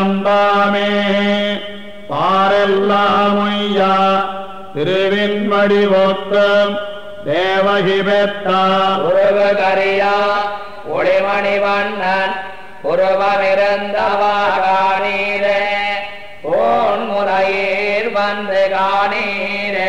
சிலம்பாமே பாரெல்லாமொய்யா திருவின்மடி ஓத்தம் தேவகி பெத்தா உறவகரியா ஒளிமணி வண்ணன் உருவமிருந்தவாகாணீரே போன்முறையீர் வந்து காணீரே.